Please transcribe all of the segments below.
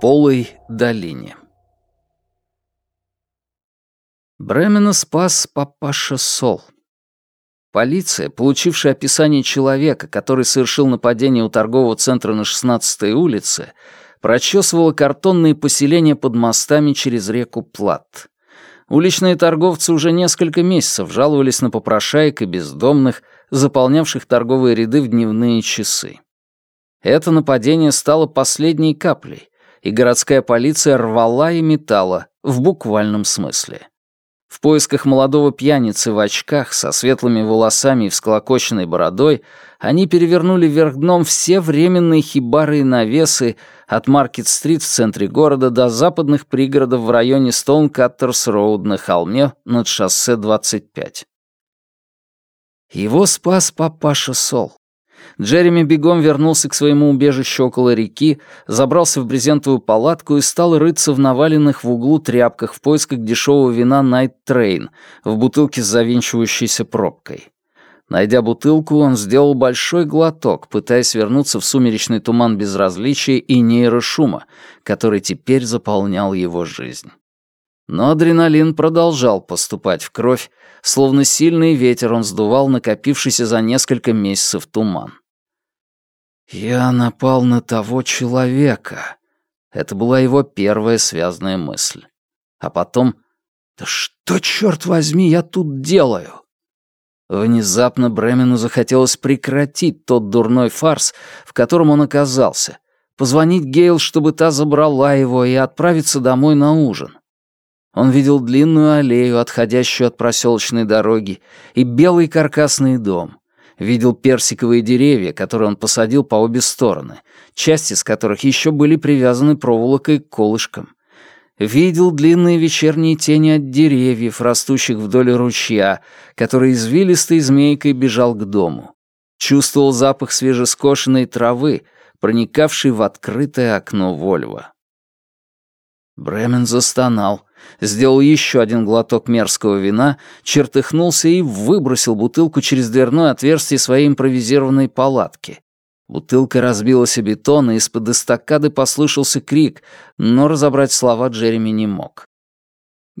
полой долине. Бремена спас папаша Сол. Полиция, получившая описание человека, который совершил нападение у торгового центра на 16-й улице, прочесывала картонные поселения под мостами через реку Плат. Уличные торговцы уже несколько месяцев жаловались на попрошаек и бездомных, заполнявших торговые ряды в дневные часы. Это нападение стало последней каплей, и городская полиция рвала и метала, в буквальном смысле. В поисках молодого пьяницы в очках, со светлыми волосами и всколокоченной бородой, они перевернули вверх дном все временные хибары и навесы от Маркет-стрит в центре города до западных пригородов в районе Стоункаттерс-роуд на холме над шоссе 25. Его спас папаша Сол. Джереми бегом вернулся к своему убежищу около реки, забрался в брезентовую палатку и стал рыться в наваленных в углу тряпках в поисках дешевого вина Night Train в бутылке с завинчивающейся пробкой. Найдя бутылку, он сделал большой глоток, пытаясь вернуться в сумеречный туман безразличия и нейрошума, который теперь заполнял его жизнь. Но адреналин продолжал поступать в кровь, словно сильный ветер он сдувал накопившийся за несколько месяцев туман. «Я напал на того человека». Это была его первая связанная мысль. А потом «Да что, черт возьми, я тут делаю?» Внезапно Бремену захотелось прекратить тот дурной фарс, в котором он оказался, позвонить Гейл, чтобы та забрала его, и отправиться домой на ужин. Он видел длинную аллею, отходящую от проселочной дороги, и белый каркасный дом видел персиковые деревья, которые он посадил по обе стороны, части из которых еще были привязаны проволокой к колышкам. Видел длинные вечерние тени от деревьев, растущих вдоль ручья, который извилистой змейкой бежал к дому. Чувствовал запах свежескошенной травы, проникавший в открытое окно Вольва. Бремен застонал, сделал еще один глоток мерзкого вина, чертыхнулся и выбросил бутылку через дверное отверстие своей импровизированной палатки. Бутылка разбилась о бетон, и из-под эстакады послышался крик, но разобрать слова Джереми не мог.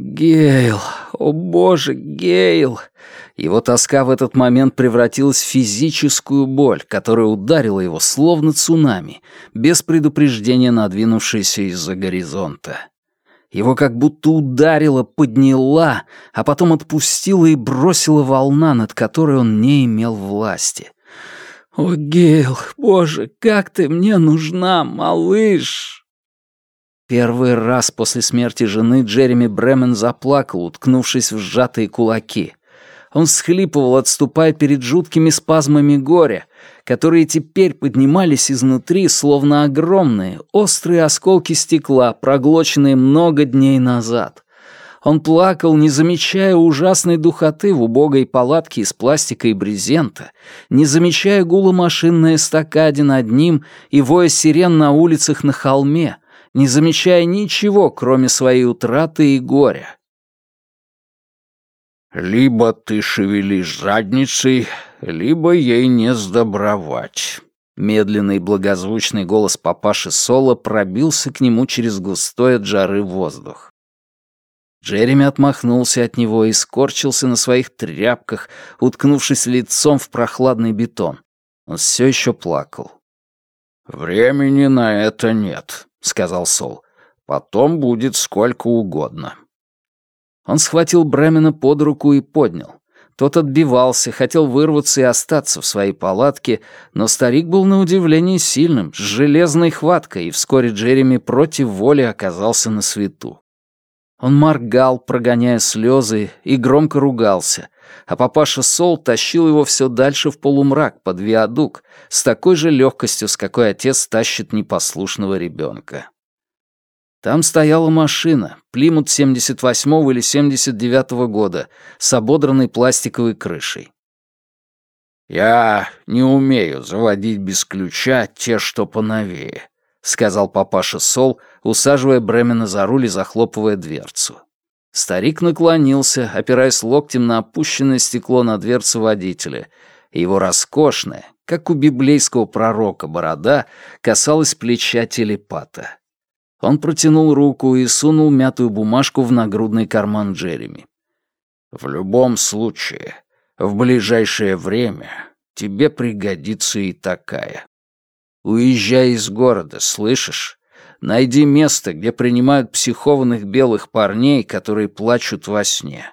«Гейл! О боже, Гейл!» Его тоска в этот момент превратилась в физическую боль, которая ударила его словно цунами, без предупреждения надвинувшейся из-за горизонта. Его как будто ударила, подняла, а потом отпустила и бросила волна, над которой он не имел власти. «О, Гейл, боже, как ты мне нужна, малыш!» Первый раз после смерти жены Джереми Бремен заплакал, уткнувшись в сжатые кулаки. Он всхлипывал, отступая перед жуткими спазмами горя, которые теперь поднимались изнутри, словно огромные, острые осколки стекла, проглоченные много дней назад. Он плакал, не замечая ужасной духоты в убогой палатке из пластика и брезента, не замечая гула машин на эстакаде над ним и воя сирен на улицах на холме, не замечая ничего, кроме своей утраты и горя. Либо ты шевелишь задницей, либо ей не сдобровать. Медленный благозвучный голос папаши Соло пробился к нему через густой от жары воздух. Джереми отмахнулся от него и скорчился на своих тряпках, уткнувшись лицом в прохладный бетон. Он все еще плакал. «Времени на это нет», — сказал Сол. «Потом будет сколько угодно». Он схватил Бремена под руку и поднял. Тот отбивался, хотел вырваться и остаться в своей палатке, но старик был на удивление сильным, с железной хваткой, и вскоре Джереми против воли оказался на свету. Он моргал, прогоняя слезы, и громко ругался, а папаша Сол тащил его все дальше в полумрак под виадук с такой же легкостью, с какой отец тащит непослушного ребенка. Там стояла машина, Плимут 78 или 79 -го года, с ободранной пластиковой крышей. «Я не умею заводить без ключа те, что поновее», — сказал папаша Сол, усаживая Бремена за руль и захлопывая дверцу. Старик наклонился, опираясь локтем на опущенное стекло на дверце водителя. Его роскошная, как у библейского пророка, борода касалась плеча телепата. Он протянул руку и сунул мятую бумажку в нагрудный карман Джереми. «В любом случае, в ближайшее время тебе пригодится и такая. Уезжай из города, слышишь? Найди место, где принимают психованных белых парней, которые плачут во сне.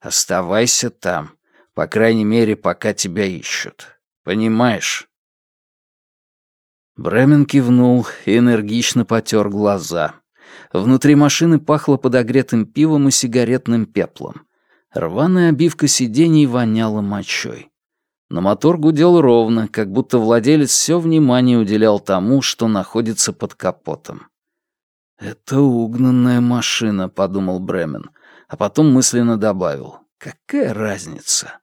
Оставайся там, по крайней мере, пока тебя ищут. Понимаешь?» Бремен кивнул и энергично потер глаза. Внутри машины пахло подогретым пивом и сигаретным пеплом. Рваная обивка сидений воняла мочой. Но мотор гудел ровно, как будто владелец все внимание уделял тому, что находится под капотом. «Это угнанная машина», — подумал Бремен, а потом мысленно добавил. «Какая разница?»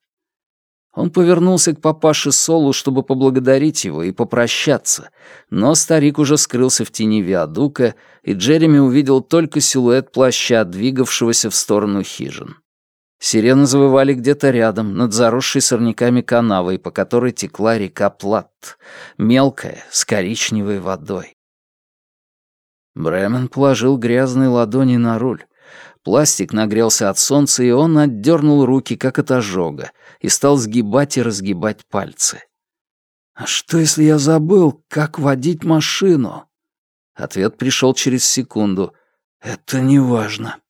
Он повернулся к папаше Солу, чтобы поблагодарить его и попрощаться, но старик уже скрылся в тени виадука, и Джереми увидел только силуэт плаща, двигавшегося в сторону хижин. Сирены завывали где-то рядом, над заросшей сорняками канавой, по которой текла река Плат, мелкая, с коричневой водой. Бремен положил грязные ладони на руль. Пластик нагрелся от солнца, и он отдернул руки, как от ожога, и стал сгибать и разгибать пальцы. «А что, если я забыл, как водить машину?» Ответ пришел через секунду. «Это не важно».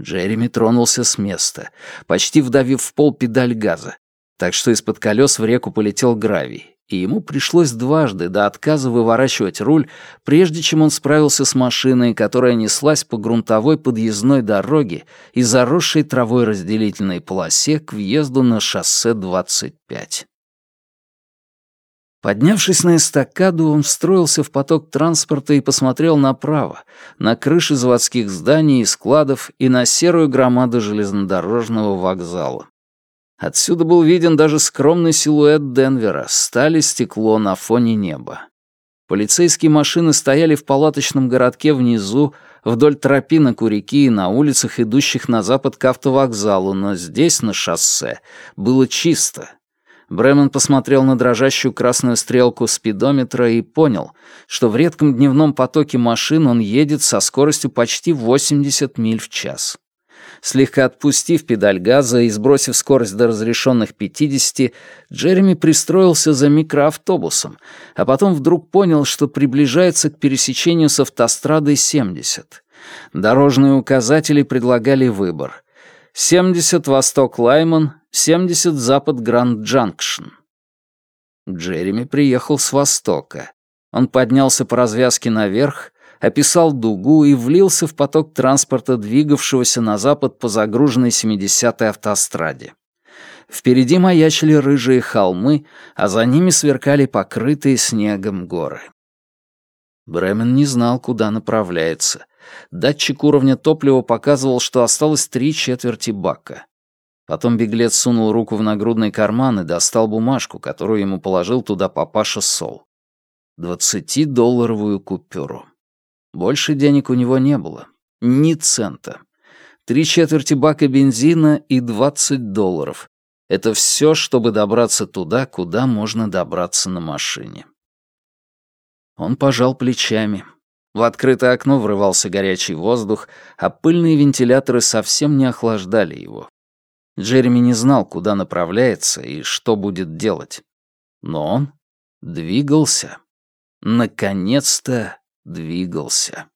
Джереми тронулся с места, почти вдавив в пол педаль газа, так что из-под колес в реку полетел гравий, и ему пришлось дважды до отказа выворачивать руль, прежде чем он справился с машиной, которая неслась по грунтовой подъездной дороге и заросшей травой разделительной полосе к въезду на шоссе 25. Поднявшись на эстакаду, он встроился в поток транспорта и посмотрел направо, на крыши заводских зданий и складов и на серую громаду железнодорожного вокзала. Отсюда был виден даже скромный силуэт Денвера, стали стекло на фоне неба. Полицейские машины стояли в палаточном городке внизу, вдоль тропинок у реки и на улицах, идущих на запад к автовокзалу, но здесь, на шоссе, было чисто, Бремен посмотрел на дрожащую красную стрелку спидометра и понял, что в редком дневном потоке машин он едет со скоростью почти 80 миль в час. Слегка отпустив педаль газа и сбросив скорость до разрешенных 50, Джереми пристроился за микроавтобусом, а потом вдруг понял, что приближается к пересечению с автострадой 70. Дорожные указатели предлагали выбор. 70 восток Лайман, 70 запад Гранд Джанкшн. Джереми приехал с востока. Он поднялся по развязке наверх, описал дугу и влился в поток транспорта, двигавшегося на запад по загруженной 70-й автостраде. Впереди маячили рыжие холмы, а за ними сверкали покрытые снегом горы. Бремен не знал, куда направляется. Датчик уровня топлива показывал, что осталось три четверти бака. Потом беглец сунул руку в нагрудный карман и достал бумажку, которую ему положил туда папаша Сол. Двадцатидолларовую купюру. Больше денег у него не было. Ни цента. Три четверти бака бензина и двадцать долларов. Это все, чтобы добраться туда, куда можно добраться на машине. Он пожал плечами. В открытое окно врывался горячий воздух, а пыльные вентиляторы совсем не охлаждали его. Джереми не знал, куда направляется и что будет делать. Но он двигался. Наконец-то двигался.